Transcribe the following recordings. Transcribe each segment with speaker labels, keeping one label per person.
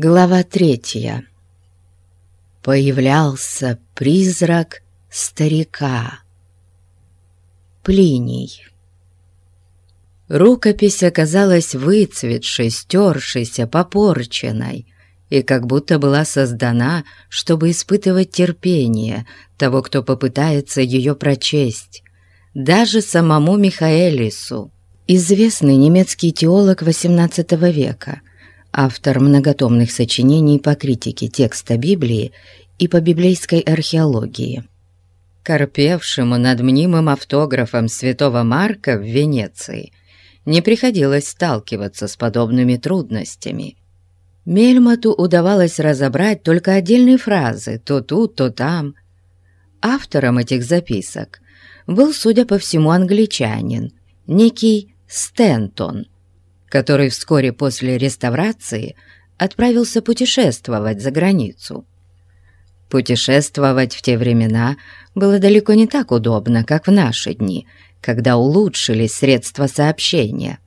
Speaker 1: Глава третья. Появлялся призрак старика. Плиний. Рукопись оказалась выцветшей, стершейся, попорченной и как будто была создана, чтобы испытывать терпение того, кто попытается ее прочесть. Даже самому Михаэлису, известный немецкий теолог XVIII века, автор многотомных сочинений по критике текста Библии и по библейской археологии. Корпевшему над мнимым автографом святого Марка в Венеции не приходилось сталкиваться с подобными трудностями. Мельмоту удавалось разобрать только отдельные фразы, то тут, то там. Автором этих записок был, судя по всему, англичанин, некий Стентон – который вскоре после реставрации отправился путешествовать за границу. Путешествовать в те времена было далеко не так удобно, как в наши дни, когда улучшились средства сообщения.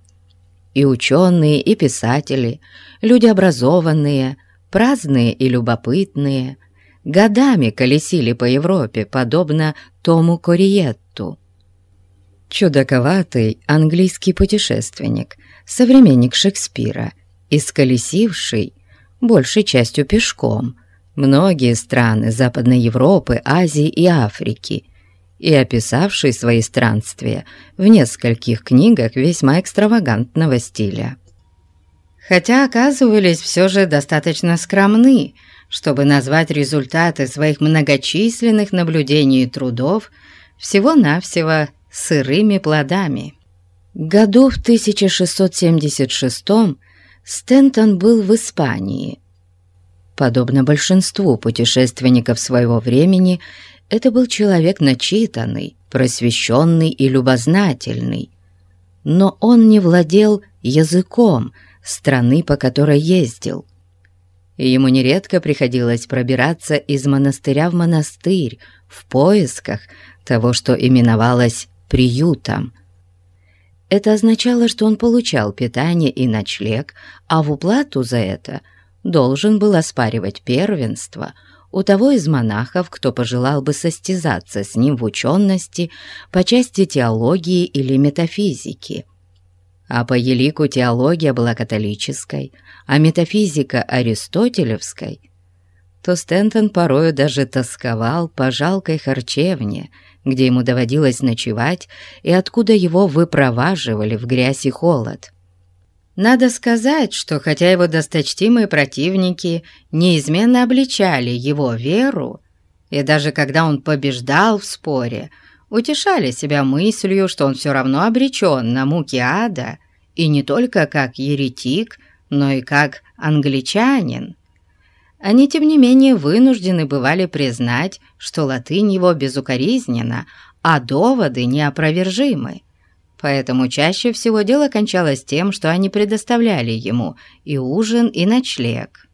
Speaker 1: И ученые, и писатели, люди образованные, праздные и любопытные, годами колесили по Европе, подобно Тому Кориетту. Чудаковатый английский путешественник – современник Шекспира, исколесивший, большей частью пешком, многие страны Западной Европы, Азии и Африки, и описавший свои странствия в нескольких книгах весьма экстравагантного стиля. Хотя оказывались все же достаточно скромны, чтобы назвать результаты своих многочисленных наблюдений и трудов всего-навсего сырыми плодами. Году в 1676 Стентон был в Испании. Подобно большинству путешественников своего времени, это был человек начитанный, просвещенный и любознательный. Но он не владел языком страны, по которой ездил. Ему нередко приходилось пробираться из монастыря в монастырь в поисках того, что именовалось приютом – это означало, что он получал питание и ночлег, а в уплату за это должен был оспаривать первенство у того из монахов, кто пожелал бы состязаться с ним в учености по части теологии или метафизики. А по елику теология была католической, а метафизика аристотелевской, то Стентон порою даже тосковал по жалкой харчевне – где ему доводилось ночевать и откуда его выпроваживали в грязь и холод. Надо сказать, что хотя его досточтимые противники неизменно обличали его веру, и даже когда он побеждал в споре, утешали себя мыслью, что он все равно обречен на муки ада, и не только как еретик, но и как англичанин, они, тем не менее, вынуждены бывали признать, что латынь его безукоризнена, а доводы неопровержимы. Поэтому чаще всего дело кончалось тем, что они предоставляли ему и ужин, и ночлег.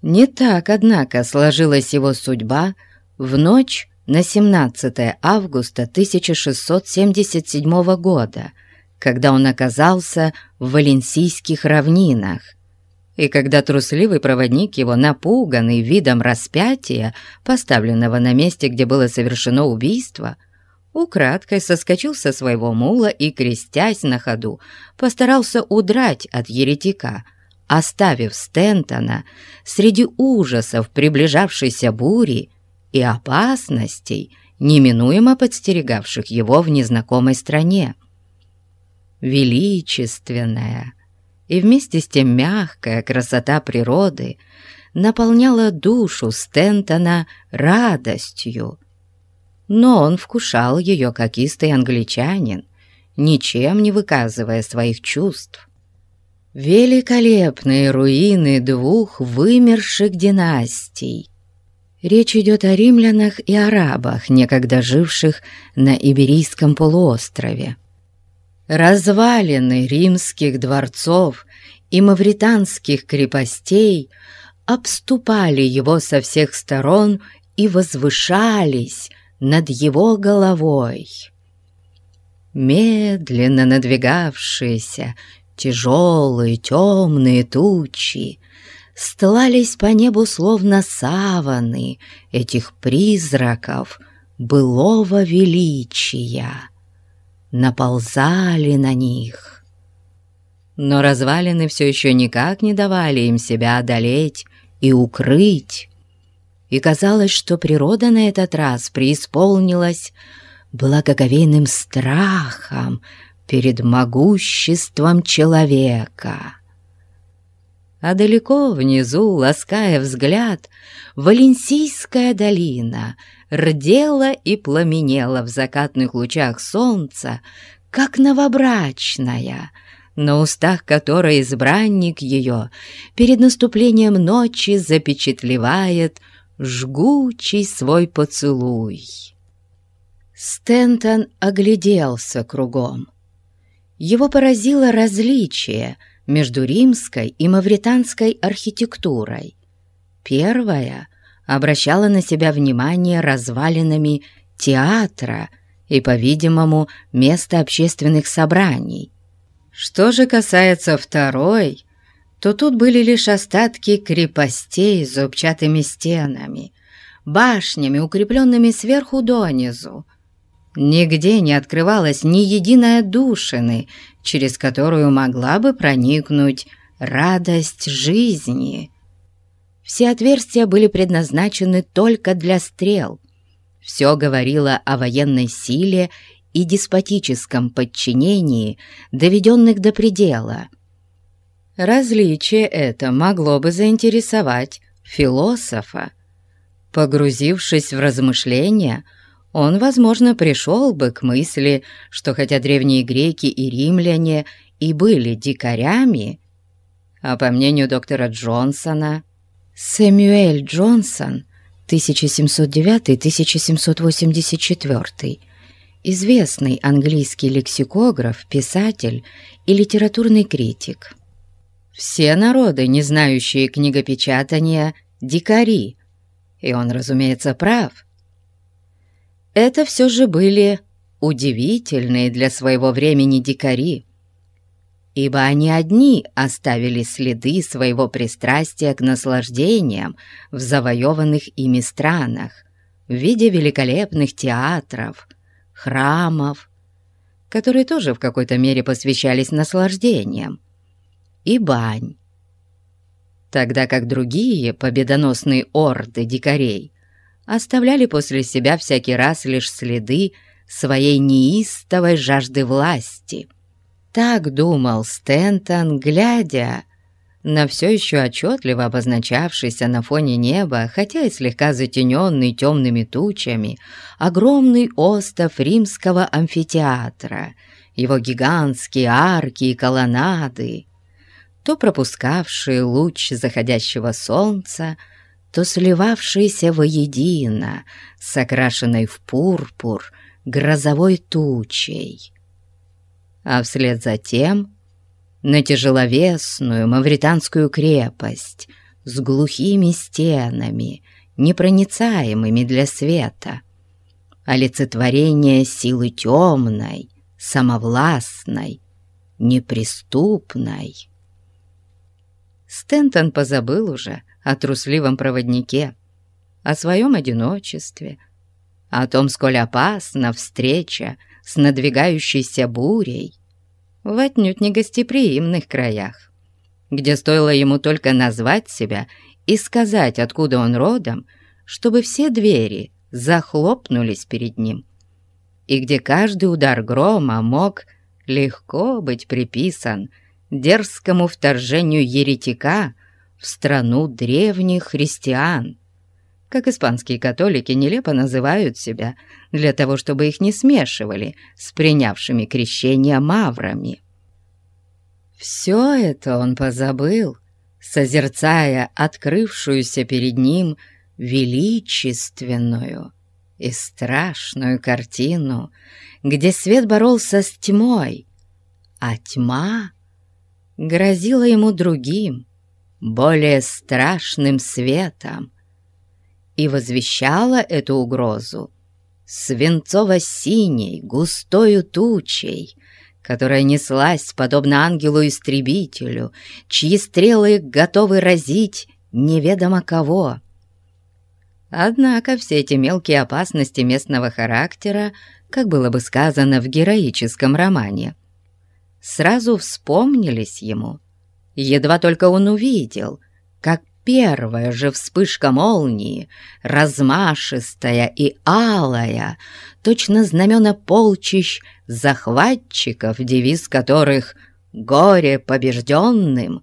Speaker 1: Не так, однако, сложилась его судьба в ночь на 17 августа 1677 года, когда он оказался в Валенсийских равнинах, и когда трусливый проводник его, напуганный видом распятия, поставленного на месте, где было совершено убийство, украдкой соскочил со своего мула и, крестясь на ходу, постарался удрать от еретика, оставив Стентона среди ужасов приближавшейся бури и опасностей, неминуемо подстерегавших его в незнакомой стране. Величественная, и вместе с тем мягкая красота природы наполняла душу Стентона радостью. Но он вкушал ее как истый англичанин, ничем не выказывая своих чувств. Великолепные руины двух вымерших династий. Речь идет о римлянах и арабах, некогда живших на Иберийском полуострове. Развалины римских дворцов и мавританских крепостей обступали его со всех сторон и возвышались над его головой. Медленно надвигавшиеся тяжелые темные тучи стлались по небу словно саваны этих призраков былого величия, наползали на них. Но развалины все еще никак не давали им себя одолеть и укрыть, и казалось, что природа на этот раз преисполнилась благоговейным страхом перед могуществом человека. А далеко внизу, лаская взгляд, Валенсийская долина рдела и пламенела в закатных лучах солнца, как новобрачная, на устах которой избранник ее перед наступлением ночи запечатлевает жгучий свой поцелуй. Стентон огляделся кругом. Его поразило различие между римской и мавританской архитектурой. Первая обращала на себя внимание развалинами театра и, по-видимому, места общественных собраний. Что же касается второй, то тут были лишь остатки крепостей с зубчатыми стенами, башнями, укрепленными сверху донизу. Нигде не открывалась ни единой душины, через которую могла бы проникнуть радость жизни. Все отверстия были предназначены только для стрел. Все говорило о военной силе и деспотическом подчинении, доведенных до предела – Различие это могло бы заинтересовать философа. Погрузившись в размышления, он, возможно, пришел бы к мысли, что хотя древние греки и римляне и были дикарями, а по мнению доктора Джонсона, Сэмюэль Джонсон, 1709-1784, известный английский лексикограф, писатель и литературный критик – все народы, не знающие книгопечатания, дикари, и он, разумеется, прав. Это все же были удивительные для своего времени дикари, ибо они одни оставили следы своего пристрастия к наслаждениям в завоеванных ими странах в виде великолепных театров, храмов, которые тоже в какой-то мере посвящались наслаждениям, и бань. Тогда как другие победоносные орды дикарей оставляли после себя всякий раз лишь следы своей неистовой жажды власти. Так думал Стентон, глядя на все еще отчетливо обозначавшийся на фоне неба, хотя и слегка затененный темными тучами, огромный остов римского амфитеатра, его гигантские арки и колоннады, то пропускавшие луч заходящего солнца, то сливавшиеся воедино с окрашенной в пурпур грозовой тучей. А вслед за тем на тяжеловесную мавританскую крепость с глухими стенами, непроницаемыми для света, олицетворение силы темной, самовластной, неприступной. Стентон позабыл уже о трусливом проводнике, о своем одиночестве, о том, сколь опасна встреча с надвигающейся бурей в отнюдь негостеприимных краях, где стоило ему только назвать себя и сказать, откуда он родом, чтобы все двери захлопнулись перед ним, и где каждый удар грома мог легко быть приписан дерзкому вторжению еретика в страну древних христиан, как испанские католики нелепо называют себя, для того, чтобы их не смешивали с принявшими крещение маврами. Все это он позабыл, созерцая открывшуюся перед ним величественную и страшную картину, где свет боролся с тьмой, а тьма грозила ему другим, более страшным светом, и возвещала эту угрозу свинцово-синей густою тучей, которая неслась, подобно ангелу-истребителю, чьи стрелы готовы разить неведомо кого. Однако все эти мелкие опасности местного характера, как было бы сказано в героическом романе, сразу вспомнились ему. Едва только он увидел, как первая же вспышка молнии, размашистая и алая, точно знамена полчищ захватчиков, девиз которых «Горе побежденным»,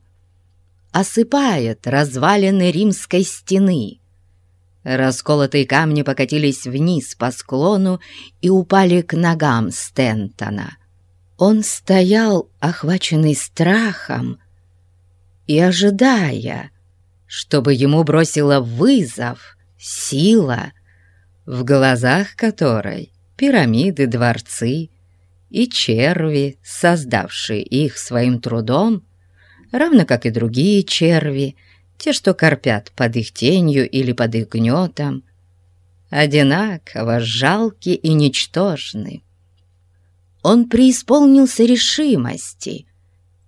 Speaker 1: осыпает развалины римской стены. Расколотые камни покатились вниз по склону и упали к ногам Стентона. Он стоял, охваченный страхом, и ожидая, чтобы ему бросила вызов сила, в глазах которой пирамиды, дворцы и черви, создавшие их своим трудом, равно как и другие черви, те, что корпят под их тенью или под их гнетом, одинаково жалки и ничтожны. Он преисполнился решимости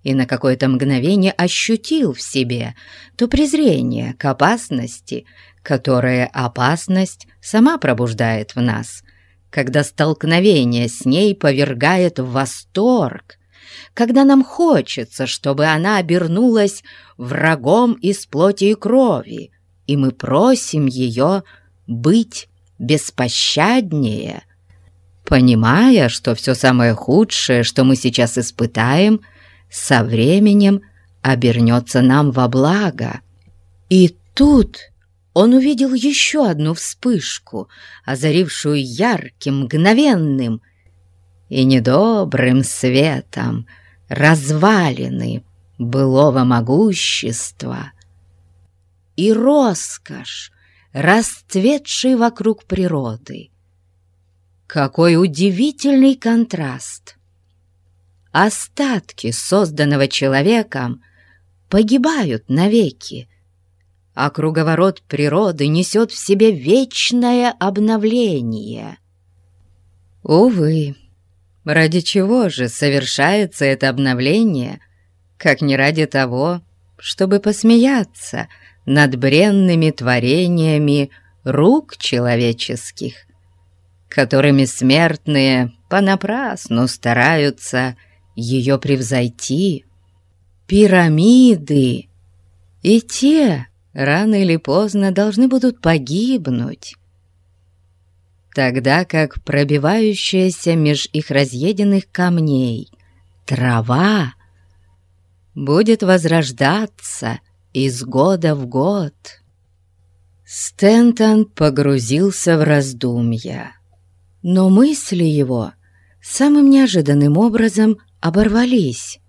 Speaker 1: и на какое-то мгновение ощутил в себе то презрение к опасности, которое опасность сама пробуждает в нас, когда столкновение с ней повергает в восторг, когда нам хочется, чтобы она обернулась врагом из плоти и крови, и мы просим ее быть беспощаднее, понимая, что все самое худшее, что мы сейчас испытаем, со временем обернется нам во благо. И тут он увидел еще одну вспышку, озарившую ярким, мгновенным и недобрым светом развалины былого могущества и роскошь, расцветшей вокруг природы. Какой удивительный контраст! Остатки созданного человеком погибают навеки, а круговорот природы несет в себе вечное обновление. Увы, ради чего же совершается это обновление, как не ради того, чтобы посмеяться над бренными творениями рук человеческих, которыми смертные понапрасну стараются ее превзойти. Пирамиды и те рано или поздно должны будут погибнуть, тогда как пробивающаяся меж их разъеденных камней трава будет возрождаться из года в год. Стентон погрузился в раздумья, но мысли его самым неожиданным образом оборвались.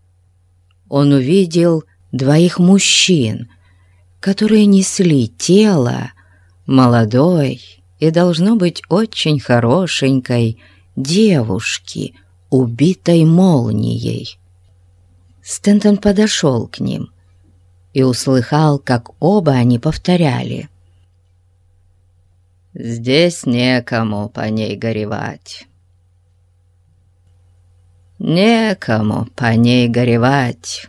Speaker 1: Он увидел двоих мужчин, которые несли тело молодой и, должно быть, очень хорошенькой девушки, убитой молнией. Стентон подошел к ним и услыхал, как оба они повторяли. «Здесь некому по ней горевать». «Некому по ней горевать»,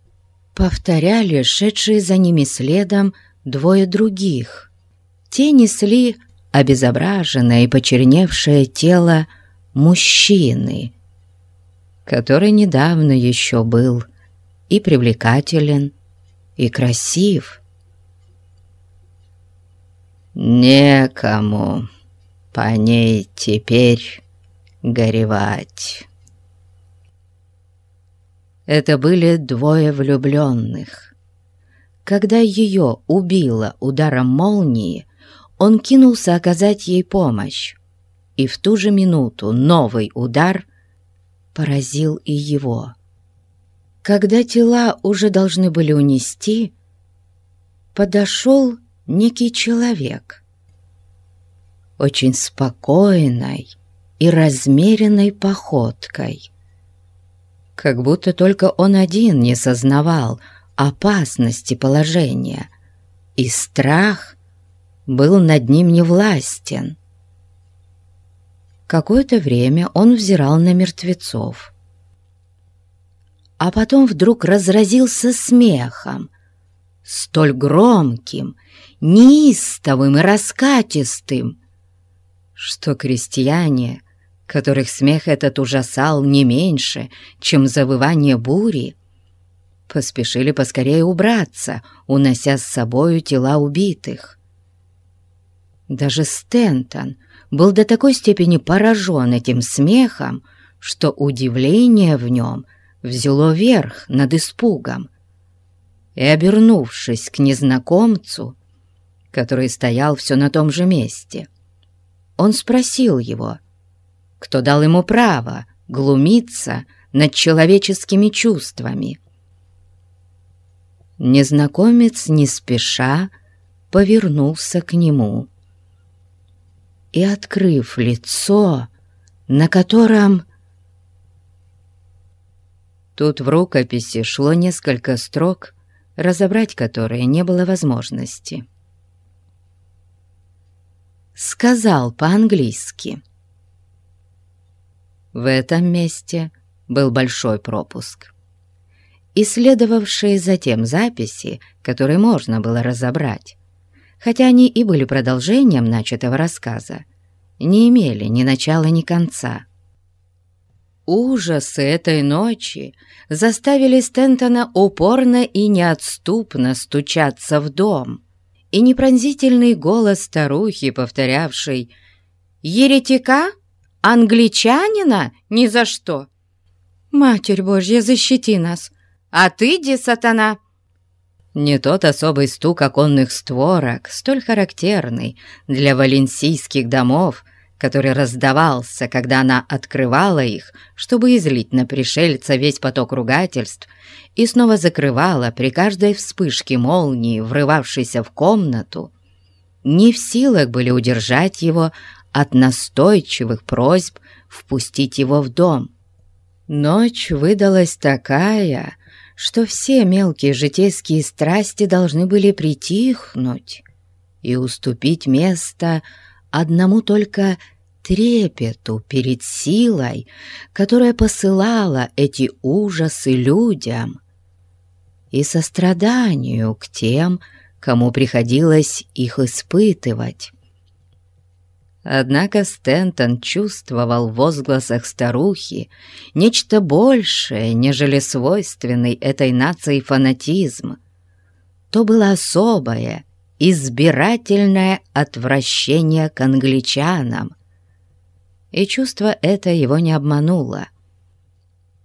Speaker 1: — повторяли шедшие за ними следом двое других. Те несли обезображенное и почерневшее тело мужчины, который недавно еще был и привлекателен, и красив. Некому по ней теперь горевать. Это были двое влюбленных. Когда ее убило ударом молнии, он кинулся оказать ей помощь, и в ту же минуту новый удар поразил и его. Когда тела уже должны были унести, подошел некий человек, очень спокойной и размеренной походкой как будто только он один не сознавал опасности положения, и страх был над ним невластен. Какое-то время он взирал на мертвецов, а потом вдруг разразился смехом, столь громким, неистовым и раскатистым, что крестьяне, которых смех этот ужасал не меньше, чем завывание бури, поспешили поскорее убраться, унося с собою тела убитых. Даже Стентон был до такой степени поражен этим смехом, что удивление в нем взяло верх над испугом. И, обернувшись к незнакомцу, который стоял все на том же месте, он спросил его, кто дал ему право глумиться над человеческими чувствами. Незнакомец не спеша повернулся к нему и, открыв лицо, на котором... Тут в рукописи шло несколько строк, разобрать которые не было возможности. Сказал по-английски. В этом месте был большой пропуск. Исследовавшие затем записи, которые можно было разобрать, хотя они и были продолжением начатого рассказа, не имели ни начала, ни конца. Ужасы этой ночи заставили Стентона упорно и неотступно стучаться в дом, и непронзительный голос старухи, повторявший «Еретика? Англичанина? Ни за что!» «Матерь Божья, защити нас! А ты, ди сатана!» Не тот особый стук оконных створок, столь характерный для валенсийских домов, который раздавался, когда она открывала их, чтобы излить на пришельца весь поток ругательств, и снова закрывала при каждой вспышке молнии, врывавшейся в комнату, не в силах были удержать его от настойчивых просьб впустить его в дом. Ночь выдалась такая, что все мелкие житейские страсти должны были притихнуть и уступить место одному только трепету перед силой, которая посылала эти ужасы людям, и состраданию к тем, кому приходилось их испытывать. Однако Стентон чувствовал в возгласах старухи нечто большее, нежели свойственный этой нации фанатизм. То было особое, избирательное отвращение к англичанам. И чувство это его не обмануло.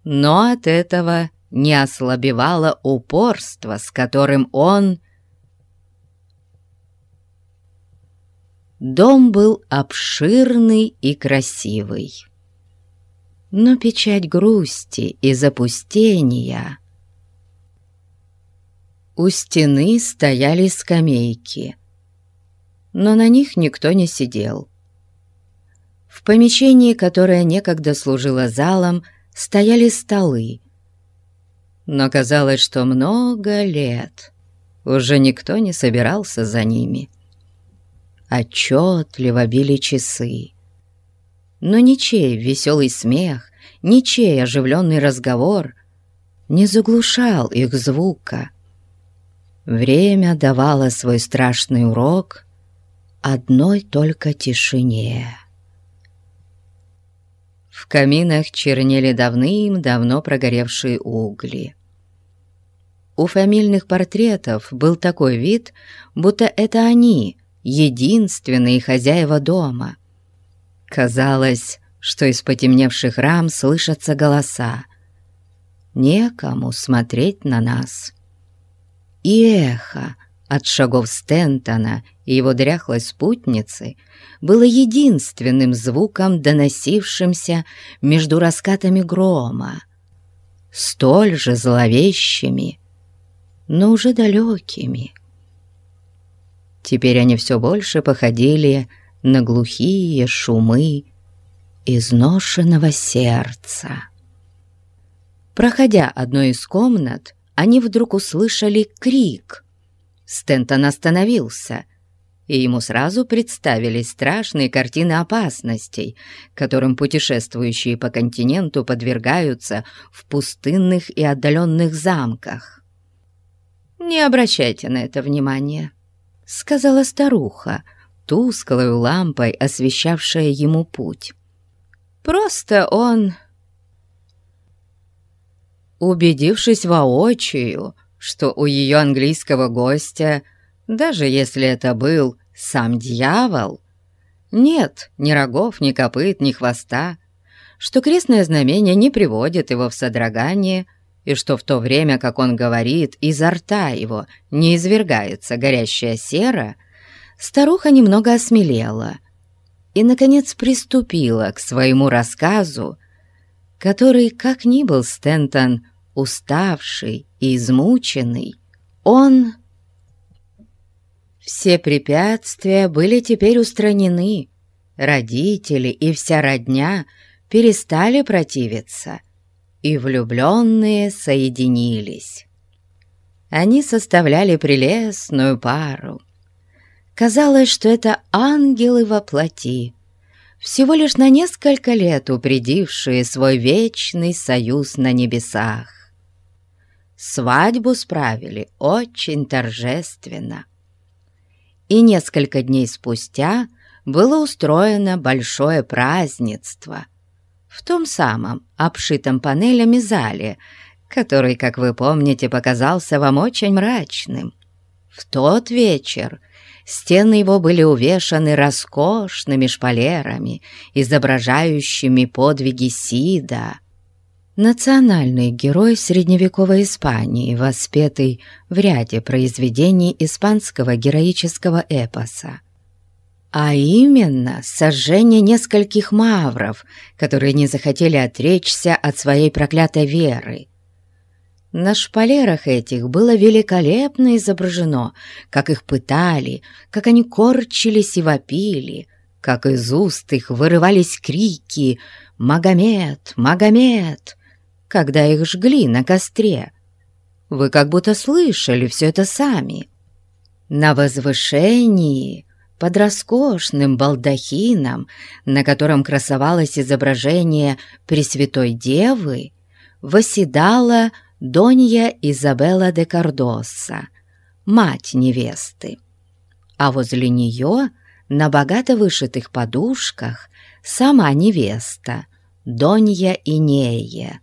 Speaker 1: Но от этого не ослабевало упорство, с которым он Дом был обширный и красивый. Но печать грусти и запустения... У стены стояли скамейки, но на них никто не сидел. В помещении, которое некогда служило залом, стояли столы, но казалось, что много лет уже никто не собирался за ними отчетливо били часы. Но ничей веселый смех, ничей оживленный разговор не заглушал их звука. Время давало свой страшный урок одной только тишине. В каминах чернели давным-давно прогоревшие угли. У фамильных портретов был такой вид, будто это они единственные хозяева дома. Казалось, что из потемневших рам слышатся голоса. Некому смотреть на нас. И эхо от шагов Стентона и его дряхлой спутницы было единственным звуком, доносившимся между раскатами грома, столь же зловещими, но уже далекими. Теперь они все больше походили на глухие шумы изношенного сердца. Проходя одной из комнат, они вдруг услышали крик. Стентон остановился, и ему сразу представились страшные картины опасностей, которым путешествующие по континенту подвергаются в пустынных и отдаленных замках. не обращайте на это внимания», — сказала старуха, тусклой лампой освещавшая ему путь. «Просто он...» Убедившись воочию, что у ее английского гостя, даже если это был сам дьявол, нет ни рогов, ни копыт, ни хвоста, что крестное знамение не приводит его в содрогание, и что в то время, как он говорит, изо рта его не извергается горящая сера, старуха немного осмелела и, наконец, приступила к своему рассказу, который, как ни был Стентон, уставший и измученный, он... Все препятствия были теперь устранены, родители и вся родня перестали противиться, и влюбленные соединились. Они составляли прелестную пару. Казалось, что это ангелы во плоти, всего лишь на несколько лет упредившие свой вечный союз на небесах. Свадьбу справили очень торжественно. И несколько дней спустя было устроено большое празднество в том самом обшитом панелями зале, который, как вы помните, показался вам очень мрачным. В тот вечер стены его были увешаны роскошными шпалерами, изображающими подвиги Сида — национальный герой средневековой Испании, воспетый в ряде произведений испанского героического эпоса. А именно сожжение нескольких мавров, которые не захотели отречься от своей проклятой веры. На шпалерах этих было великолепно изображено, как их пытали, как они корчились и вопили, как из уст их вырывались крики «Магомед! Магомед!» когда их жгли на костре. Вы как будто слышали все это сами. На возвышении, под роскошным балдахином, на котором красовалось изображение Пресвятой Девы, восседала Донья Изабелла де Кардоса, мать невесты. А возле нее, на богато вышитых подушках, сама невеста, Донья Инея,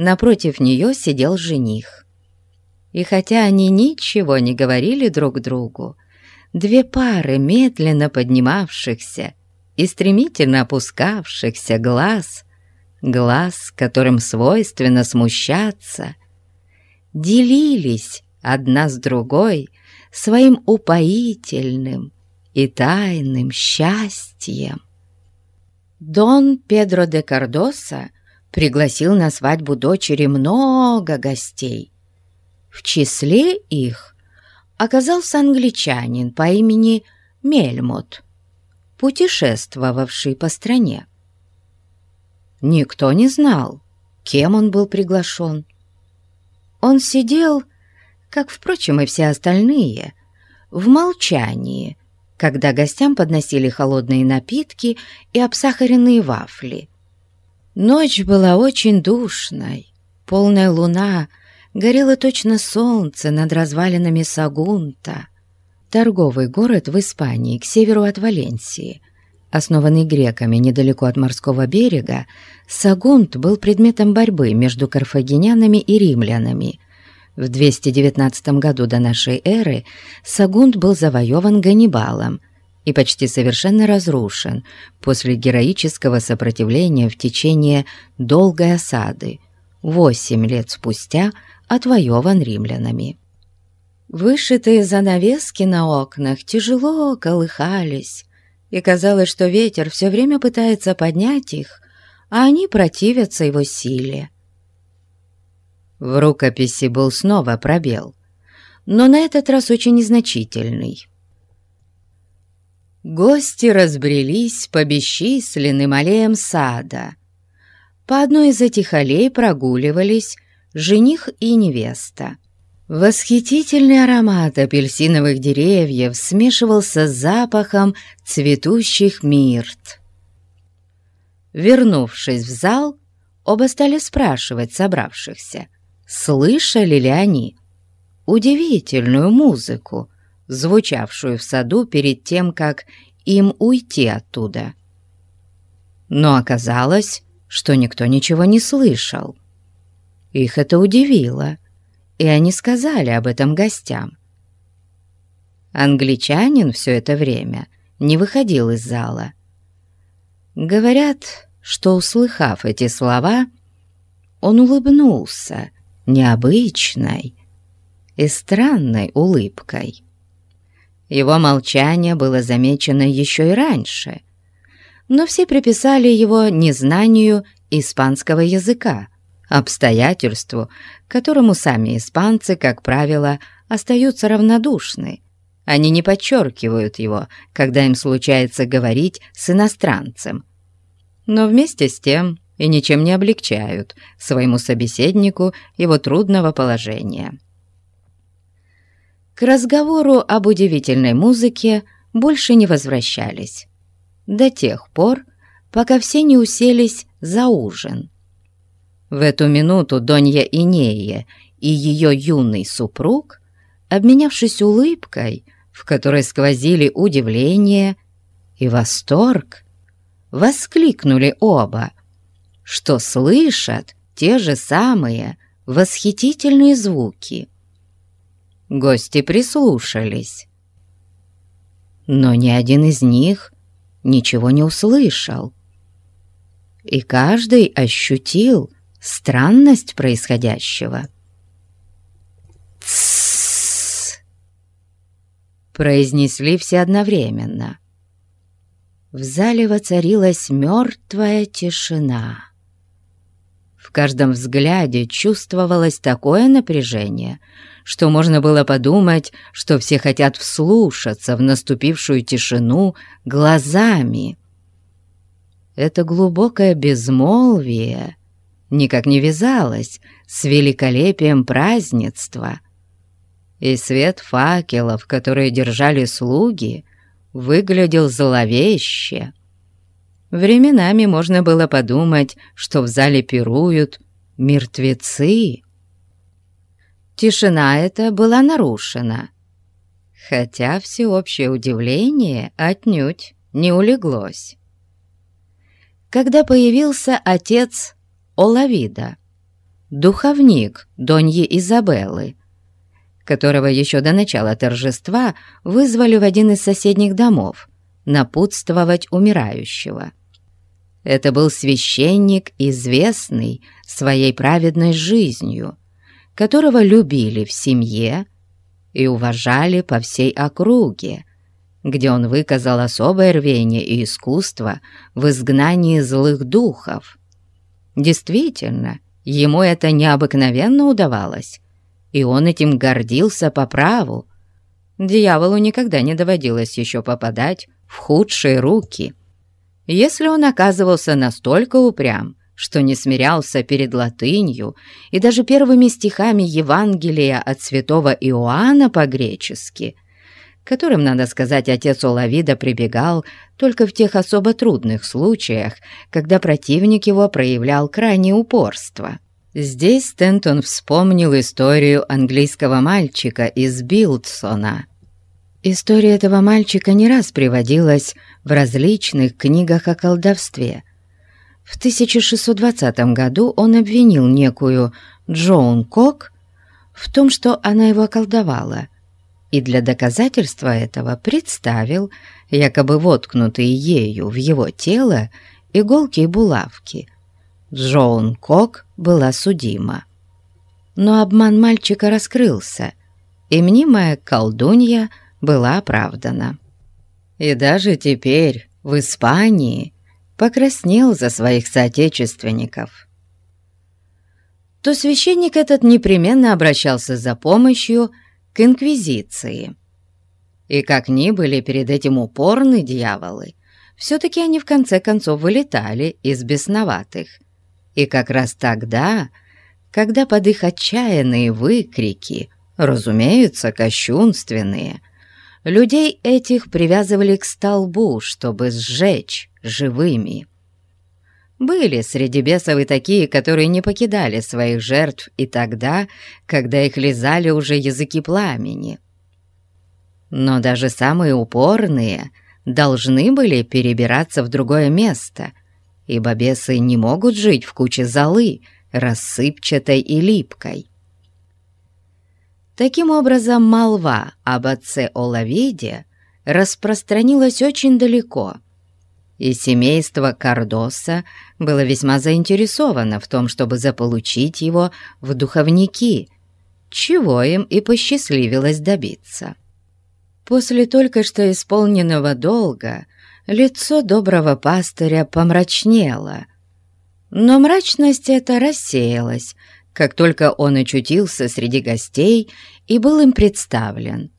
Speaker 1: Напротив нее сидел жених. И хотя они ничего не говорили друг другу, две пары медленно поднимавшихся и стремительно опускавшихся глаз, глаз, которым свойственно смущаться, делились одна с другой своим упоительным и тайным счастьем. Дон Педро де Кардоса пригласил на свадьбу дочери много гостей. В числе их оказался англичанин по имени Мельмот, путешествовавший по стране. Никто не знал, кем он был приглашен. Он сидел, как, впрочем, и все остальные, в молчании, когда гостям подносили холодные напитки и обсахаренные вафли. Ночь была очень душной, полная луна горела точно солнце над развалинами Сагунта. Торговый город в Испании, к северу от Валенсии. Основанный греками недалеко от морского берега, Сагунт был предметом борьбы между карфагенянами и римлянами. В 219 году до нашей эры Сагунт был завоеван Ганнибалом, и почти совершенно разрушен после героического сопротивления в течение долгой осады, восемь лет спустя отвоеван римлянами. Вышитые занавески на окнах тяжело колыхались, и казалось, что ветер все время пытается поднять их, а они противятся его силе. В рукописи был снова пробел, но на этот раз очень незначительный. Гости разбрелись по бесчисленным аллеям сада. По одной из этих аллей прогуливались жених и невеста. Восхитительный аромат апельсиновых деревьев смешивался с запахом цветущих мирт. Вернувшись в зал, оба стали спрашивать собравшихся, слышали ли они удивительную музыку, звучавшую в саду перед тем, как им уйти оттуда. Но оказалось, что никто ничего не слышал. Их это удивило, и они сказали об этом гостям. Англичанин все это время не выходил из зала. Говорят, что, услыхав эти слова, он улыбнулся необычной и странной улыбкой. Его молчание было замечено еще и раньше, но все приписали его незнанию испанского языка, обстоятельству, которому сами испанцы, как правило, остаются равнодушны. Они не подчеркивают его, когда им случается говорить с иностранцем. Но вместе с тем и ничем не облегчают своему собеседнику его трудного положения. К разговору об удивительной музыке больше не возвращались. До тех пор, пока все не уселись за ужин. В эту минуту Донья Инея и ее юный супруг, обменявшись улыбкой, в которой сквозили удивление и восторг, воскликнули оба, что слышат те же самые восхитительные звуки. Гости прислушались, но ни один из них ничего не услышал, и каждый ощутил странность происходящего. «Тссс!» произнесли все одновременно. В зале воцарилась мертвая тишина. В каждом взгляде чувствовалось такое напряжение, что можно было подумать, что все хотят вслушаться в наступившую тишину глазами. Это глубокое безмолвие никак не вязалось с великолепием празднества, и свет факелов, которые держали слуги, выглядел зловеще. Временами можно было подумать, что в зале пируют мертвецы. Тишина эта была нарушена, хотя всеобщее удивление отнюдь не улеглось. Когда появился отец Олавида, духовник Доньи Изабеллы, которого еще до начала торжества вызвали в один из соседних домов напутствовать умирающего. Это был священник, известный своей праведной жизнью, которого любили в семье и уважали по всей округе, где он выказал особое рвение и искусство в изгнании злых духов. Действительно, ему это необыкновенно удавалось, и он этим гордился по праву. Дьяволу никогда не доводилось еще попадать в худшие руки. Если он оказывался настолько упрям, что не смирялся перед латынью и даже первыми стихами Евангелия от святого Иоанна по-гречески, которым, надо сказать, отец Олавида прибегал только в тех особо трудных случаях, когда противник его проявлял крайнее упорство. Здесь Стентон вспомнил историю английского мальчика из Билдсона. История этого мальчика не раз приводилась в различных книгах о колдовстве. В 1620 году он обвинил некую Джоун Кок в том, что она его околдовала, и для доказательства этого представил якобы воткнутые ею в его тело иголки и булавки – Джоун Кок была судима. Но обман мальчика раскрылся, и мнимая колдунья была оправдана. И даже теперь в Испании покраснел за своих соотечественников. То священник этот непременно обращался за помощью к инквизиции. И как ни были перед этим упорны дьяволы, все-таки они в конце концов вылетали из бесноватых – и как раз тогда, когда под их отчаянные выкрики, разумеется, кощунственные, людей этих привязывали к столбу, чтобы сжечь живыми. Были среди бесов и такие, которые не покидали своих жертв и тогда, когда их лизали уже языки пламени. Но даже самые упорные должны были перебираться в другое место, ибо бесы не могут жить в куче золы, рассыпчатой и липкой. Таким образом, молва об отце Олавиде распространилась очень далеко — и семейство Кардоса было весьма заинтересовано в том, чтобы заполучить его в духовники, чего им и посчастливилось добиться. После только что исполненного долга лицо доброго пастыря помрачнело, но мрачность эта рассеялась, как только он очутился среди гостей и был им представлен.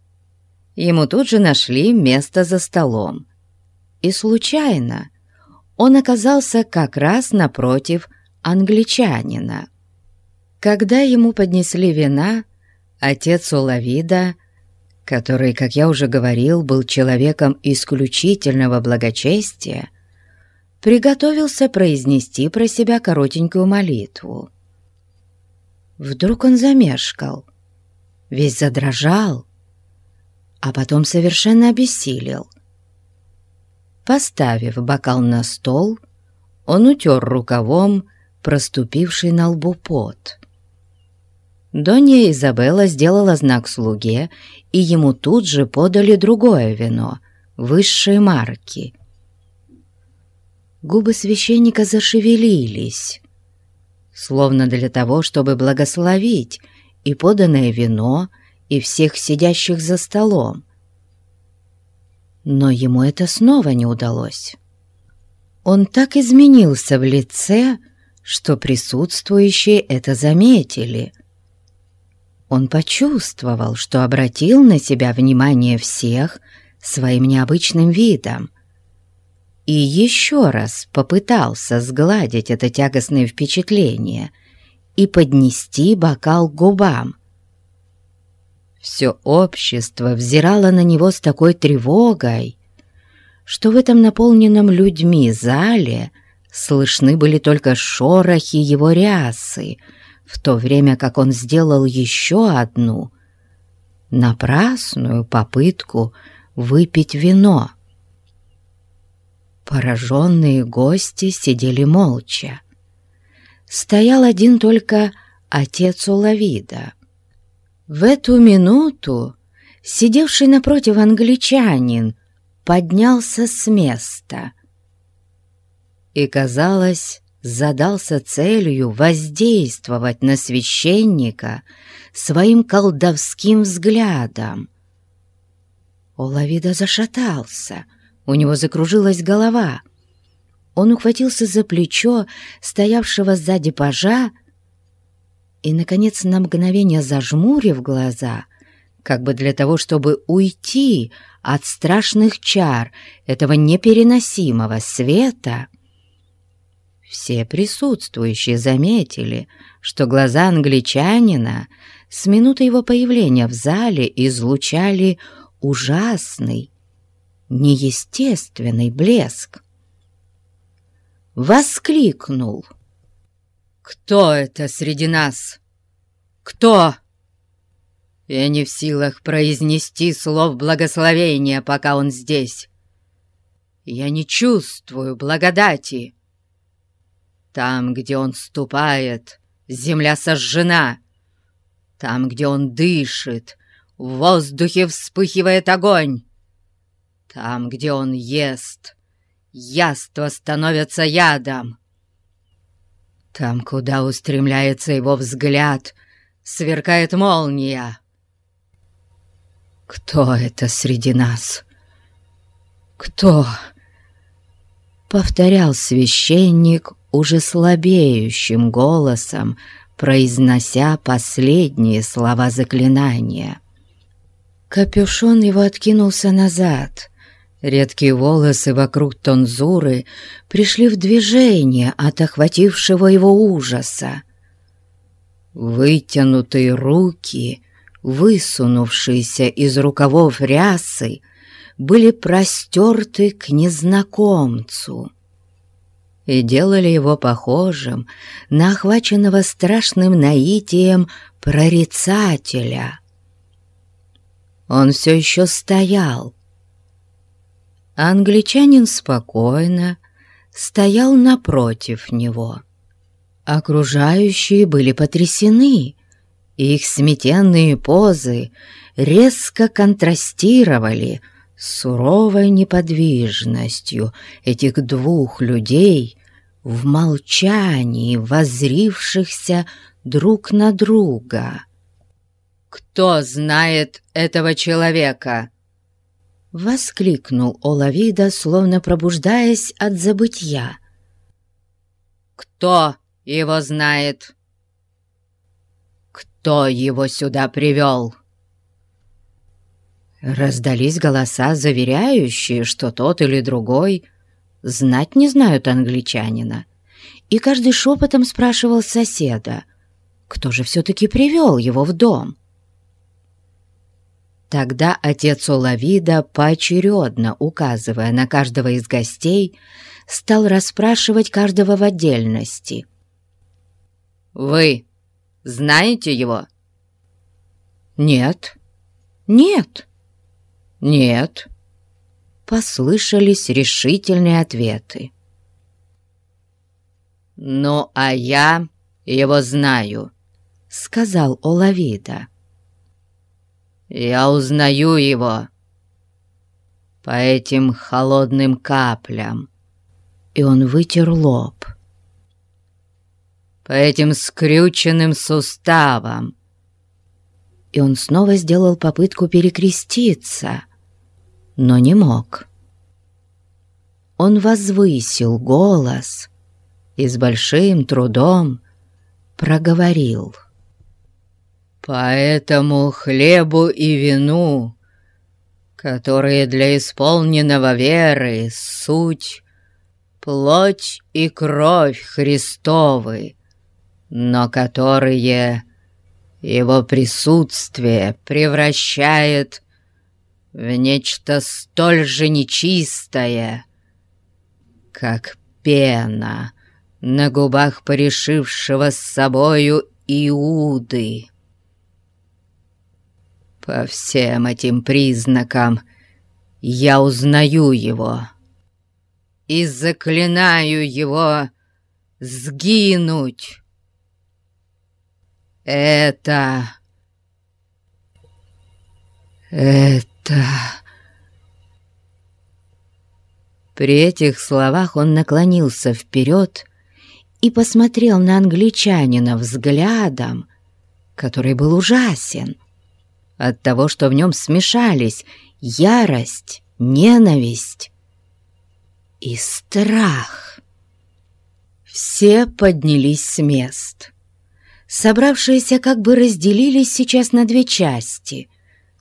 Speaker 1: Ему тут же нашли место за столом, и случайно он оказался как раз напротив англичанина. Когда ему поднесли вина, отец Улавида, который, как я уже говорил, был человеком исключительного благочестия, приготовился произнести про себя коротенькую молитву. Вдруг он замешкал, весь задрожал, а потом совершенно обессилел — Поставив бокал на стол, он утер рукавом проступивший на лбу пот. Донья Изабелла сделала знак слуге, и ему тут же подали другое вино, высшей марки. Губы священника зашевелились, словно для того, чтобы благословить и поданное вино, и всех сидящих за столом но ему это снова не удалось. Он так изменился в лице, что присутствующие это заметили. Он почувствовал, что обратил на себя внимание всех своим необычным видом и еще раз попытался сгладить это тягостное впечатление и поднести бокал к губам. Все общество взирало на него с такой тревогой, что в этом наполненном людьми зале слышны были только шорохи его рясы, в то время как он сделал еще одну напрасную попытку выпить вино. Пораженные гости сидели молча. Стоял один только отец Улавида — в эту минуту сидевший напротив англичанин поднялся с места и, казалось, задался целью воздействовать на священника своим колдовским взглядом. Олавида зашатался, у него закружилась голова. Он ухватился за плечо стоявшего сзади пажа и, наконец, на мгновение зажмурив глаза, как бы для того, чтобы уйти от страшных чар этого непереносимого света, все присутствующие заметили, что глаза англичанина с минуты его появления в зале излучали ужасный, неестественный блеск. Воскликнул — «Кто это среди нас? Кто?» Я не в силах произнести слов благословения, пока он здесь. Я не чувствую благодати. Там, где он ступает, земля сожжена. Там, где он дышит, в воздухе вспыхивает огонь. Там, где он ест, яство становится ядом. Там, куда устремляется его взгляд, сверкает молния. Кто это среди нас? Кто? Повторял священник уже слабеющим голосом, произнося последние слова заклинания. Капюшон его откинулся назад, Редкие волосы вокруг тонзуры пришли в движение от охватившего его ужаса. Вытянутые руки, высунувшиеся из рукавов рясы, были простерты к незнакомцу. и делали его похожим на охваченного страшным наитием прорицателя. Он все еще стоял. Англичанин спокойно стоял напротив него. Окружающие были потрясены, их сметенные позы резко контрастировали с суровой неподвижностью этих двух людей в молчании воззрившихся друг на друга. «Кто знает этого человека?» — воскликнул Олавида, словно пробуждаясь от забытья. «Кто его знает?» «Кто его сюда привел?» Раздались голоса, заверяющие, что тот или другой знать не знают англичанина, и каждый шепотом спрашивал соседа, кто же все-таки привел его в дом. Тогда отец Олавида, поочередно указывая на каждого из гостей, стал расспрашивать каждого в отдельности. «Вы знаете его?» «Нет, нет, нет», — послышались решительные ответы. «Ну, а я его знаю», — сказал Олавида. «Я узнаю его по этим холодным каплям». И он вытер лоб по этим скрюченным суставам. И он снова сделал попытку перекреститься, но не мог. Он возвысил голос и с большим трудом проговорил. «По этому хлебу и вину, которые для исполненного веры суть, плоть и кровь Христовы, но которые его присутствие превращает в нечто столь же нечистое, как пена на губах порешившего с собою Иуды. По всем этим признакам. Я узнаю его и заклинаю его сгинуть. Это... Это... При этих словах он наклонился вперед и посмотрел на англичанина взглядом, который был ужасен от того, что в нем смешались ярость, ненависть и страх. Все поднялись с мест собравшиеся как бы разделились сейчас на две части.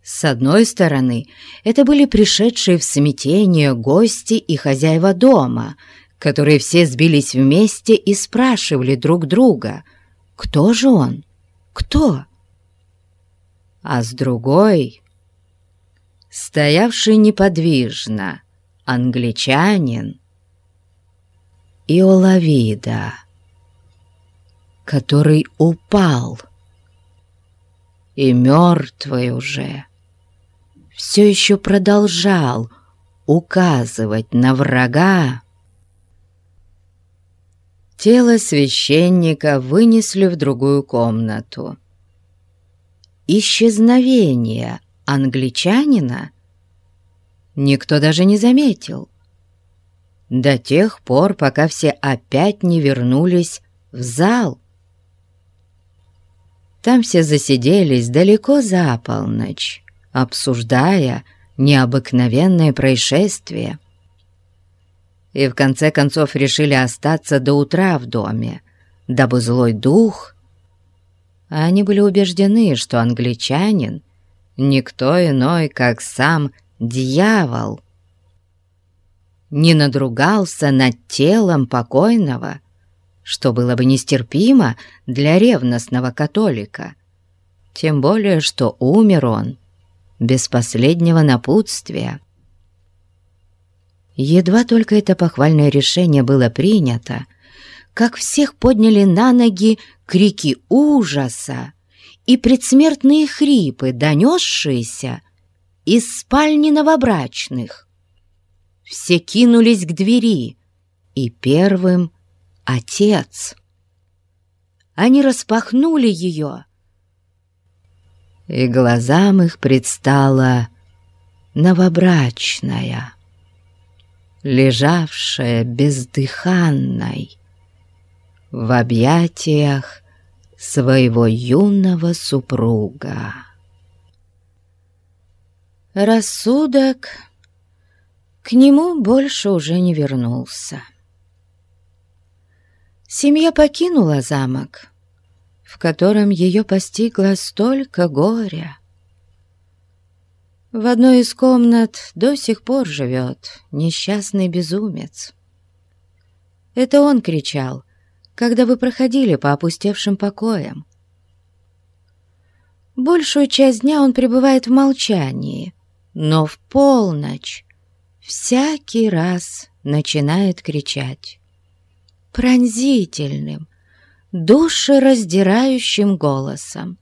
Speaker 1: С одной стороны, это были пришедшие в смятение гости и хозяева дома, которые все сбились вместе и спрашивали друг друга, кто же он, кто? А с другой, стоявший неподвижно, англичанин и Олавида который упал. И мертвый уже все еще продолжал указывать на врага. Тело священника вынесли в другую комнату. Исчезновение англичанина никто даже не заметил. До тех пор, пока все опять не вернулись в зал. Там все засиделись далеко за полночь, обсуждая необыкновенное происшествие. И в конце концов решили остаться до утра в доме, дабы злой дух... Они были убеждены, что англичанин — никто иной, как сам дьявол. Не надругался над телом покойного — что было бы нестерпимо для ревностного католика. Тем более, что умер он без последнего напутствия. Едва только это похвальное решение было принято, как всех подняли на ноги крики ужаса и предсмертные хрипы, донесшиеся из спальни новобрачных. Все кинулись к двери, и первым — отец. Они распахнули ее, и глазам их предстала новобрачная, лежавшая бездыханной в объятиях своего юного супруга. Рассудок к нему больше уже не вернулся. Семья покинула замок, в котором ее постигло столько горя. В одной из комнат до сих пор живет несчастный безумец. Это он кричал, когда вы проходили по опустевшим покоям. Большую часть дня он пребывает в молчании, но в полночь всякий раз начинает кричать. Пронзительным, душераздирающим голосом.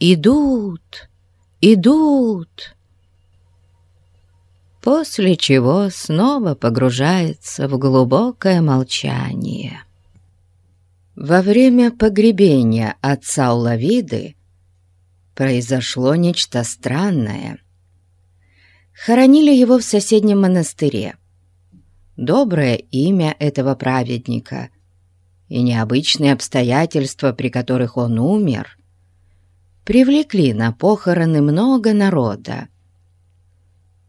Speaker 1: «Идут! Идут!» После чего снова погружается в глубокое молчание. Во время погребения отца Улавиды произошло нечто странное. Хоронили его в соседнем монастыре. Доброе имя этого праведника и необычные обстоятельства, при которых он умер, привлекли на похороны много народа.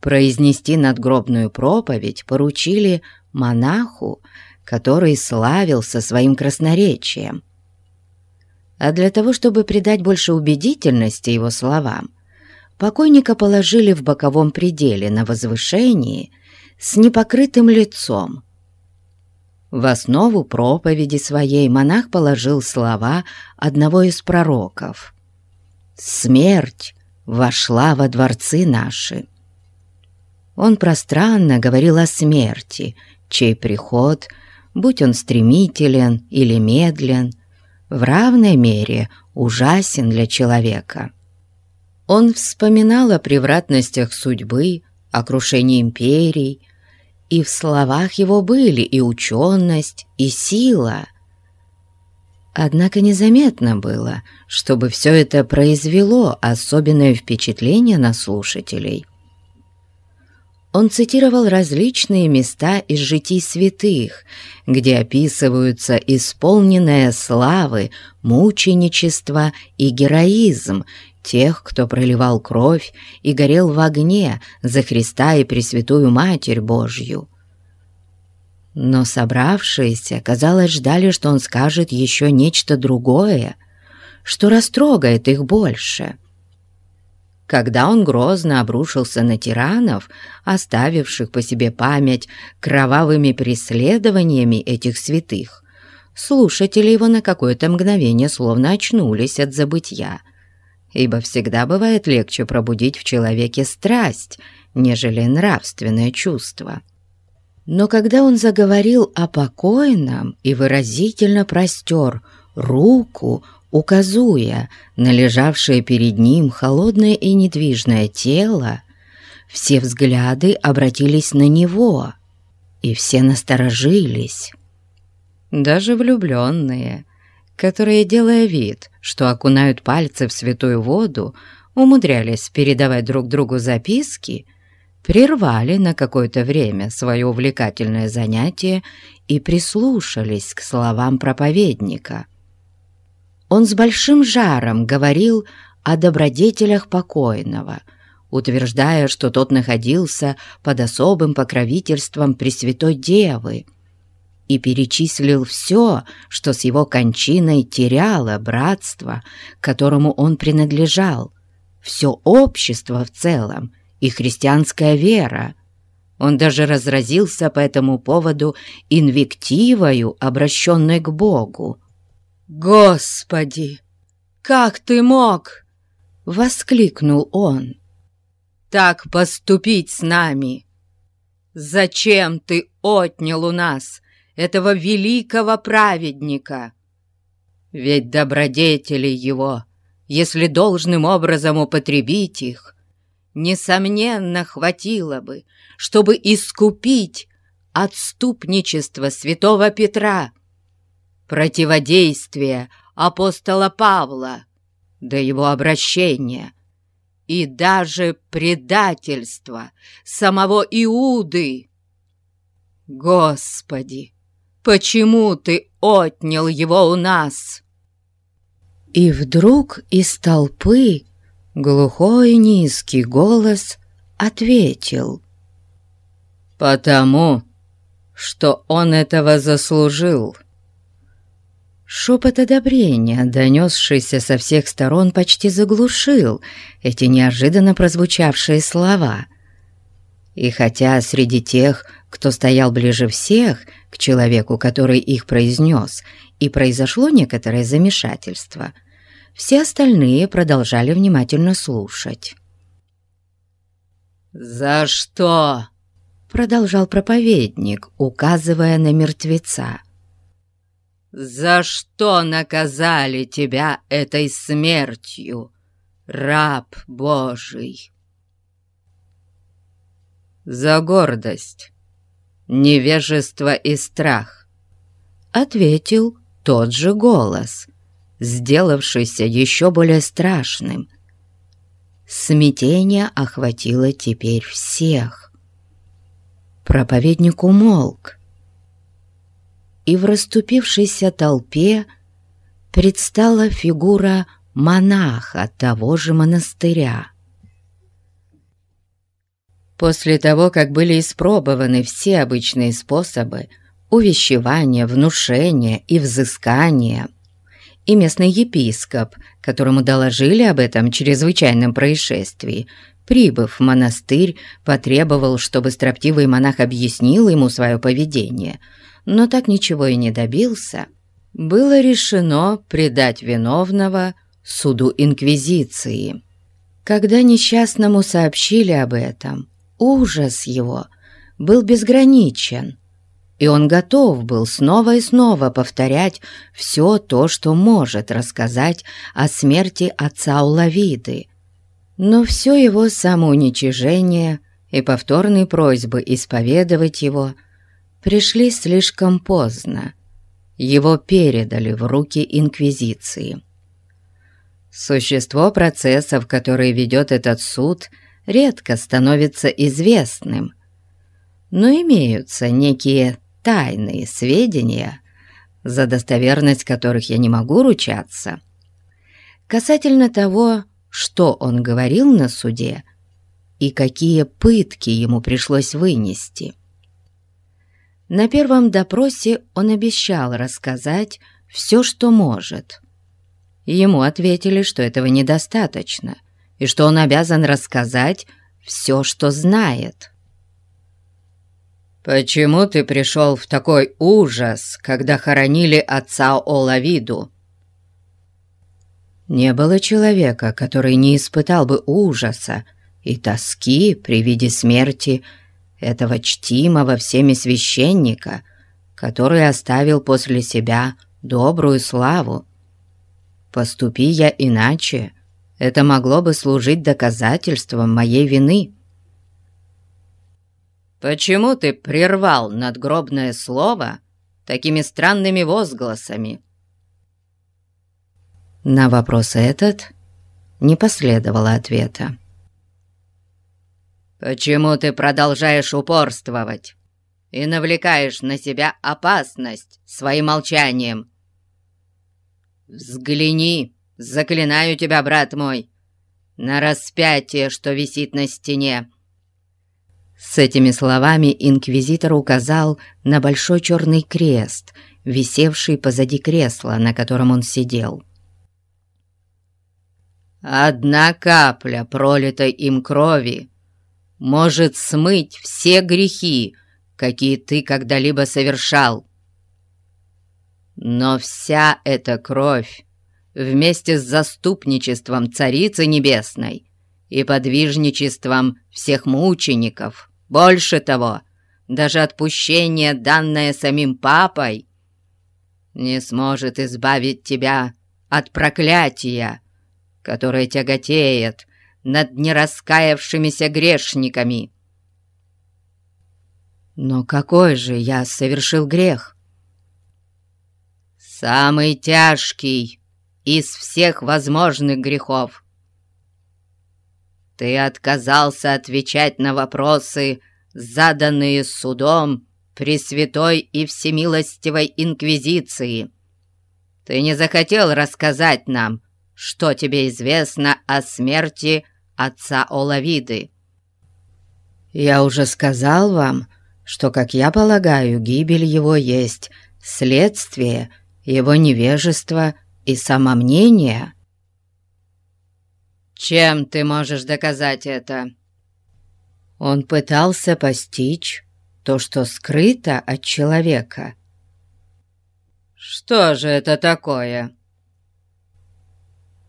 Speaker 1: Произнести надгробную проповедь поручили монаху, который славился своим красноречием. А для того, чтобы придать больше убедительности его словам, покойника положили в боковом пределе на возвышении с непокрытым лицом. В основу проповеди своей монах положил слова одного из пророков. «Смерть вошла во дворцы наши». Он пространно говорил о смерти, чей приход – будь он стремителен или медлен, в равной мере ужасен для человека. Он вспоминал о превратностях судьбы, о крушении империй, и в словах его были и ученость, и сила. Однако незаметно было, чтобы все это произвело особенное впечатление на слушателей. Он цитировал различные места из житий святых, где описываются исполненные славы, мученичество и героизм тех, кто проливал кровь и горел в огне за Христа и Пресвятую Матерь Божью. Но собравшиеся, казалось, ждали, что он скажет еще нечто другое, что растрогает их больше — когда он грозно обрушился на тиранов, оставивших по себе память кровавыми преследованиями этих святых, слушатели его на какое-то мгновение словно очнулись от забытья, ибо всегда бывает легче пробудить в человеке страсть, нежели нравственное чувство. Но когда он заговорил о покойном и выразительно простер руку, указуя на лежавшее перед ним холодное и недвижное тело, все взгляды обратились на него, и все насторожились. Даже влюбленные, которые, делая вид, что окунают пальцы в святую воду, умудрялись передавать друг другу записки, прервали на какое-то время свое увлекательное занятие и прислушались к словам проповедника — он с большим жаром говорил о добродетелях покойного, утверждая, что тот находился под особым покровительством Пресвятой Девы, и перечислил все, что с его кончиной теряло братство, которому он принадлежал, все общество в целом и христианская вера. Он даже разразился по этому поводу инвективою, обращенной к Богу, «Господи, как ты мог?» — воскликнул он. «Так поступить с нами! Зачем ты отнял у нас этого великого праведника? Ведь добродетели его, если должным образом употребить их, несомненно, хватило бы, чтобы искупить отступничество святого Петра, противодействие апостола Павла до его обращения и даже предательство самого Иуды. Господи, почему ты отнял его у нас?» И вдруг из толпы глухой низкий голос ответил. «Потому, что он этого заслужил». Шепот одобрения, донесшийся со всех сторон, почти заглушил эти неожиданно прозвучавшие слова. И хотя среди тех, кто стоял ближе всех к человеку, который их произнес, и произошло некоторое замешательство, все остальные продолжали внимательно слушать. «За что?» — продолжал проповедник, указывая на мертвеца. «За что наказали тебя этой смертью, раб Божий?» «За гордость, невежество и страх», — ответил тот же голос, сделавшийся еще более страшным. Смятение охватило теперь всех. Проповедник умолк, и в расступившейся толпе предстала фигура монаха того же монастыря. После того, как были испробованы все обычные способы увещевания, внушения и взыскания, и местный епископ, которому доложили об этом чрезвычайном происшествии, прибыв в монастырь, потребовал, чтобы строптивый монах объяснил ему свое поведение – но так ничего и не добился, было решено предать виновного суду Инквизиции. Когда несчастному сообщили об этом, ужас его был безграничен, и он готов был снова и снова повторять все то, что может рассказать о смерти отца Улавиды. Но все его самоуничижение и повторные просьбы исповедовать его – пришли слишком поздно. Его передали в руки Инквизиции. Существо процессов, которые ведет этот суд, редко становится известным, но имеются некие тайные сведения, за достоверность которых я не могу ручаться, касательно того, что он говорил на суде и какие пытки ему пришлось вынести – на первом допросе он обещал рассказать все, что может. Ему ответили, что этого недостаточно, и что он обязан рассказать все, что знает. «Почему ты пришел в такой ужас, когда хоронили отца Олавиду?» Не было человека, который не испытал бы ужаса и тоски при виде смерти этого чтимого всеми священника, который оставил после себя добрую славу. Поступи я иначе, это могло бы служить доказательством моей вины. Почему ты прервал надгробное слово такими странными возгласами? На вопрос этот не последовало ответа. «Почему ты продолжаешь упорствовать и навлекаешь на себя опасность своим молчанием?» «Взгляни, заклинаю тебя, брат мой, на распятие, что висит на стене!» С этими словами инквизитор указал на большой черный крест, висевший позади кресла, на котором он сидел. «Одна капля пролитой им крови может смыть все грехи, какие ты когда-либо совершал. Но вся эта кровь вместе с заступничеством Царицы Небесной и подвижничеством всех мучеников, больше того, даже отпущение, данное самим папой, не сможет избавить тебя от проклятия, которое тяготеет над нераскаявшимися грешниками. Но какой же я совершил грех? Самый тяжкий из всех возможных грехов. Ты отказался отвечать на вопросы, заданные судом Пресвятой и Всемилостивой Инквизиции. Ты не захотел рассказать нам, что тебе известно о смерти отца Олавиды. Я уже сказал вам, что, как я полагаю, гибель его есть следствие его невежества и самомнения. Чем ты можешь доказать это? Он пытался постичь то, что скрыто от человека. Что же это такое?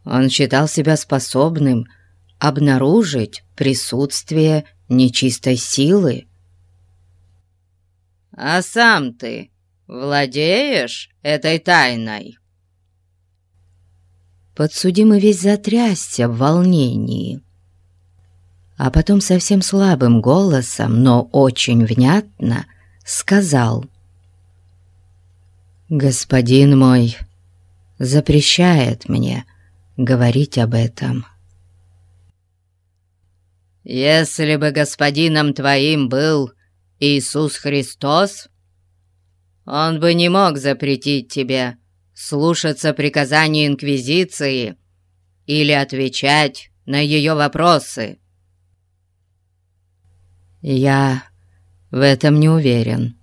Speaker 1: Он считал себя способным обнаружить присутствие нечистой силы. «А сам ты владеешь этой тайной?» Подсудимый весь затрясся в волнении а потом совсем слабым голосом, но очень внятно сказал «Господин мой запрещает мне говорить об этом». «Если бы господином твоим был Иисус Христос, он бы не мог запретить тебе слушаться приказаний Инквизиции или отвечать на ее вопросы». «Я в этом не уверен».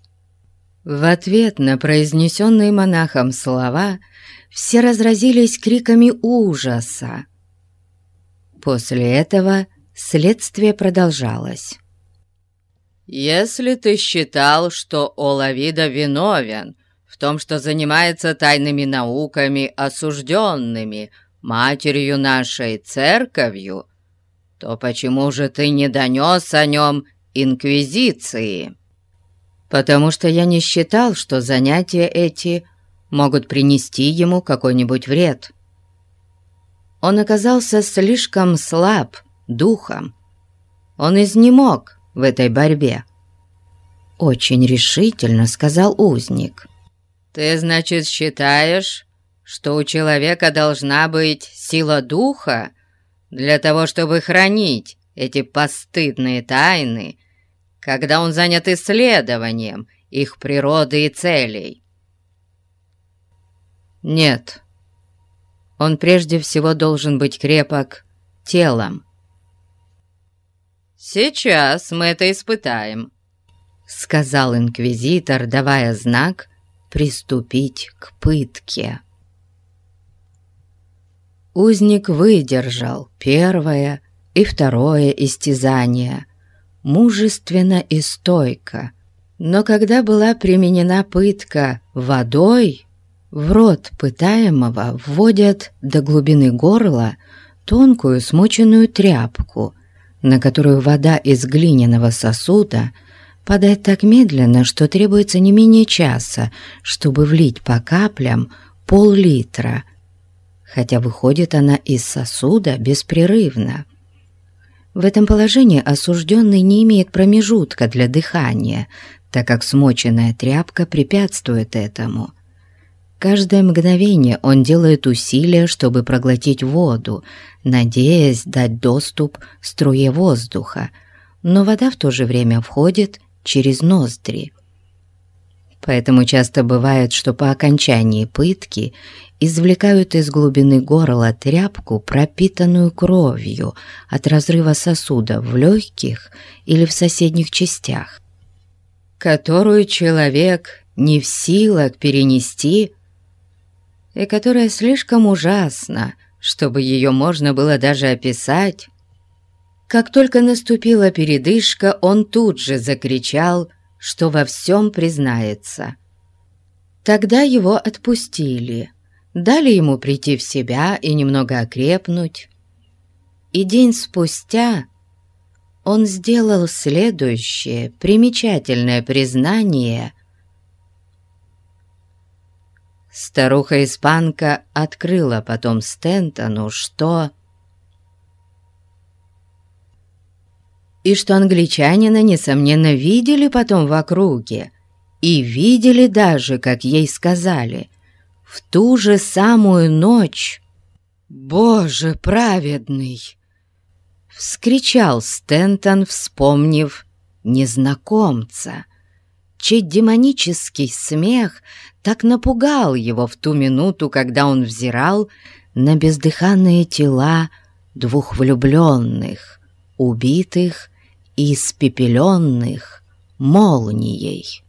Speaker 1: В ответ на произнесенные монахом слова все разразились криками ужаса. После этого следствие продолжалось. «Если ты считал, что Олавида виновен в том, что занимается тайными науками, осужденными матерью нашей церковью, то почему же ты не донес о нем Инквизиции, потому что я не считал, что занятия эти могут принести ему какой-нибудь вред. Он оказался слишком слаб духом. Он изнемог в этой борьбе. Очень решительно сказал узник. «Ты, значит, считаешь, что у человека должна быть сила духа для того, чтобы хранить эти постыдные тайны когда он занят исследованием их природы и целей. Нет, он прежде всего должен быть крепок телом. «Сейчас мы это испытаем», — сказал инквизитор, давая знак приступить к пытке. Узник выдержал первое и второе истязание — мужественно и стойко. Но когда была применена пытка водой, в рот пытаемого вводят до глубины горла тонкую смоченную тряпку, на которую вода из глиняного сосуда падает так медленно, что требуется не менее часа, чтобы влить по каплям пол-литра, хотя выходит она из сосуда беспрерывно. В этом положении осужденный не имеет промежутка для дыхания, так как смоченная тряпка препятствует этому. Каждое мгновение он делает усилия, чтобы проглотить воду, надеясь дать доступ струе воздуха, но вода в то же время входит через ноздри. Поэтому часто бывает, что по окончании пытки извлекают из глубины горла тряпку, пропитанную кровью от разрыва сосуда в легких или в соседних частях, которую человек не в силах перенести и которая слишком ужасна, чтобы ее можно было даже описать. Как только наступила передышка, он тут же закричал, что во всем признается. Тогда его отпустили — дали ему прийти в себя и немного окрепнуть. И день спустя он сделал следующее примечательное признание. Старуха-испанка открыла потом Стентону, что... И что англичанина, несомненно, видели потом в округе, и видели даже, как ей сказали, в ту же самую ночь. «Боже праведный!» — вскричал Стентон, вспомнив незнакомца, чей демонический смех так напугал его в ту минуту, когда он взирал на бездыханные тела двух влюбленных, убитых и испепеленных молнией.